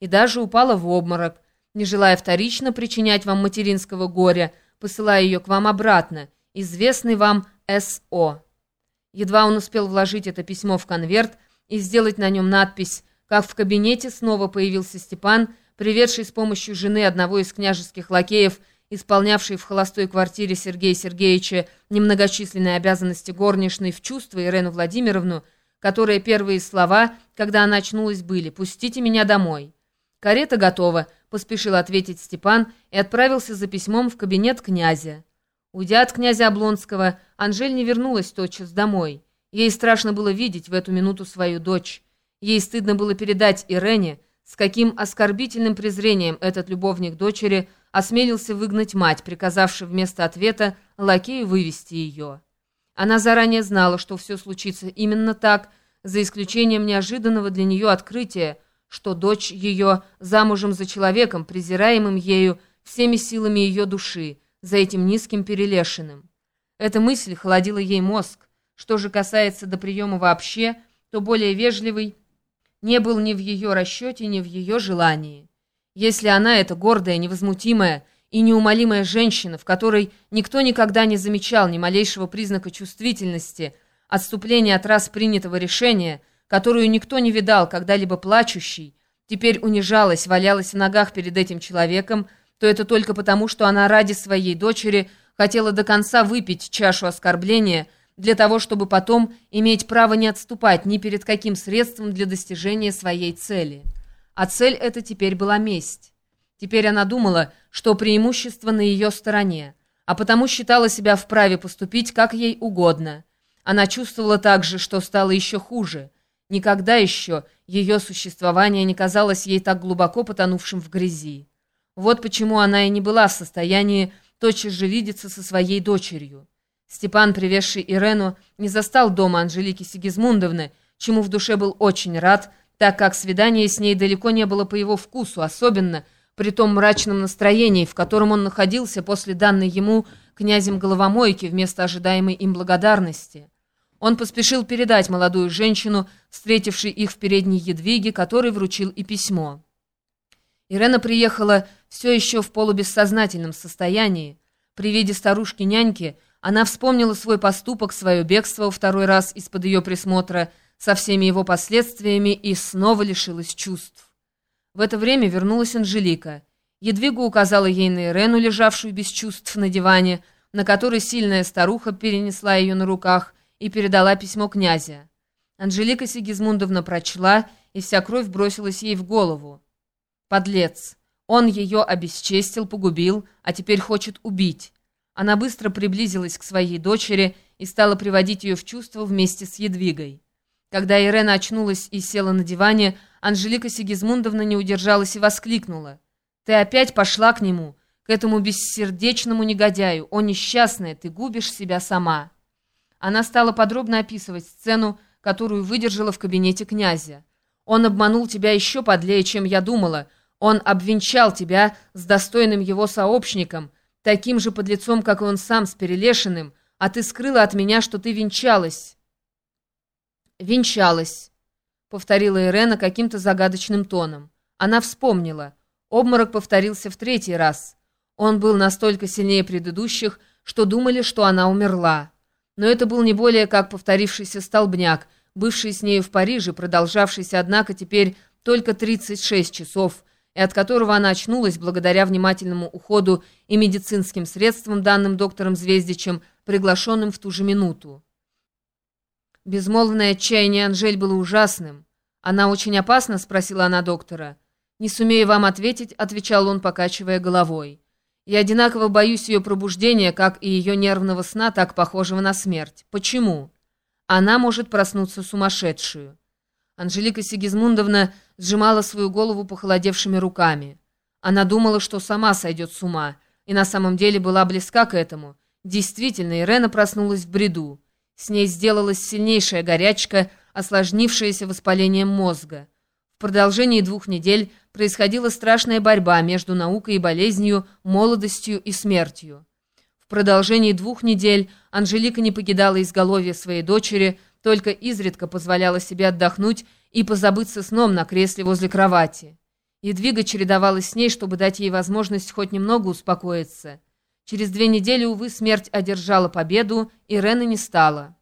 и даже упала в обморок, не желая вторично причинять вам материнского горя, посылая ее к вам обратно, известный вам С.О. Едва он успел вложить это письмо в конверт и сделать на нем надпись, как в кабинете снова появился Степан, приведший с помощью жены одного из княжеских лакеев, исполнявший в холостой квартире Сергея Сергеевича немногочисленные обязанности горничной в чувство Ирену Владимировну, которые первые слова, когда она очнулась, были «Пустите меня домой». «Карета готова», — поспешил ответить Степан и отправился за письмом в кабинет князя. Уйдя от князя Облонского, Анжель не вернулась тотчас домой. Ей страшно было видеть в эту минуту свою дочь. Ей стыдно было передать Ирене, с каким оскорбительным презрением этот любовник дочери осмелился выгнать мать, приказавши вместо ответа лакею вывести ее. Она заранее знала, что все случится именно так, за исключением неожиданного для нее открытия, что дочь ее замужем за человеком, презираемым ею всеми силами ее души, за этим низким перелешиным. Эта мысль холодила ей мозг. Что же касается до приема вообще, то более вежливый не был ни в ее расчете, ни в ее желании. Если она, эта гордая, невозмутимая, и неумолимая женщина, в которой никто никогда не замечал ни малейшего признака чувствительности, отступления от раз принятого решения, которую никто не видал когда-либо плачущей, теперь унижалась, валялась в ногах перед этим человеком, то это только потому, что она ради своей дочери хотела до конца выпить чашу оскорбления для того, чтобы потом иметь право не отступать ни перед каким средством для достижения своей цели. А цель эта теперь была месть. Теперь она думала, что преимущество на ее стороне, а потому считала себя вправе поступить как ей угодно. Она чувствовала также, что стало еще хуже. Никогда еще ее существование не казалось ей так глубоко потонувшим в грязи. Вот почему она и не была в состоянии тотчас же видеться со своей дочерью. Степан, привезший Ирену, не застал дома Анжелики Сигизмундовны, чему в душе был очень рад, так как свидание с ней далеко не было по его вкусу, особенно – при том мрачном настроении, в котором он находился после данной ему князем головомойки вместо ожидаемой им благодарности. Он поспешил передать молодую женщину, встретившей их в передней едвиге, который вручил и письмо. Ирена приехала все еще в полубессознательном состоянии. При виде старушки-няньки она вспомнила свой поступок, свое бегство во второй раз из-под ее присмотра со всеми его последствиями и снова лишилась чувств. В это время вернулась Анжелика. Едвига указала ей на Ирену, лежавшую без чувств на диване, на которой сильная старуха перенесла ее на руках и передала письмо князя. Анжелика Сигизмундовна прочла, и вся кровь бросилась ей в голову. «Подлец! Он ее обесчестил, погубил, а теперь хочет убить». Она быстро приблизилась к своей дочери и стала приводить ее в чувство вместе с Едвигой. Когда Ирена очнулась и села на диване, Анжелика Сигизмундовна не удержалась и воскликнула. «Ты опять пошла к нему, к этому бессердечному негодяю. О, несчастная, ты губишь себя сама!» Она стала подробно описывать сцену, которую выдержала в кабинете князя. «Он обманул тебя еще подлее, чем я думала. Он обвенчал тебя с достойным его сообщником, таким же подлецом, как и он сам, с Перелешиным, а ты скрыла от меня, что ты венчалась». «Венчалась», — повторила Ирена каким-то загадочным тоном. Она вспомнила. Обморок повторился в третий раз. Он был настолько сильнее предыдущих, что думали, что она умерла. Но это был не более как повторившийся столбняк, бывший с нею в Париже, продолжавшийся, однако, теперь только 36 часов, и от которого она очнулась благодаря внимательному уходу и медицинским средствам, данным доктором Звездичем, приглашенным в ту же минуту. Безмолвное отчаяние Анжель было ужасным. «Она очень опасна?» — спросила она доктора. «Не сумею вам ответить», — отвечал он, покачивая головой. «Я одинаково боюсь ее пробуждения, как и ее нервного сна, так похожего на смерть. Почему?» «Она может проснуться сумасшедшую». Анжелика Сигизмундовна сжимала свою голову похолодевшими руками. Она думала, что сама сойдет с ума, и на самом деле была близка к этому. Действительно, Ирена проснулась в бреду. С ней сделалась сильнейшая горячка, осложнившаяся воспалением мозга. Продолжении двух недель происходила страшная борьба между наукой и болезнью, молодостью и смертью. В продолжении двух недель Анжелика не покидала изголовье своей дочери, только изредка позволяла себе отдохнуть и позабыться сном на кресле возле кровати. Едвига чередовалась с ней, чтобы дать ей возможность хоть немного успокоиться. Через две недели, увы, смерть одержала победу, и Рены не стало.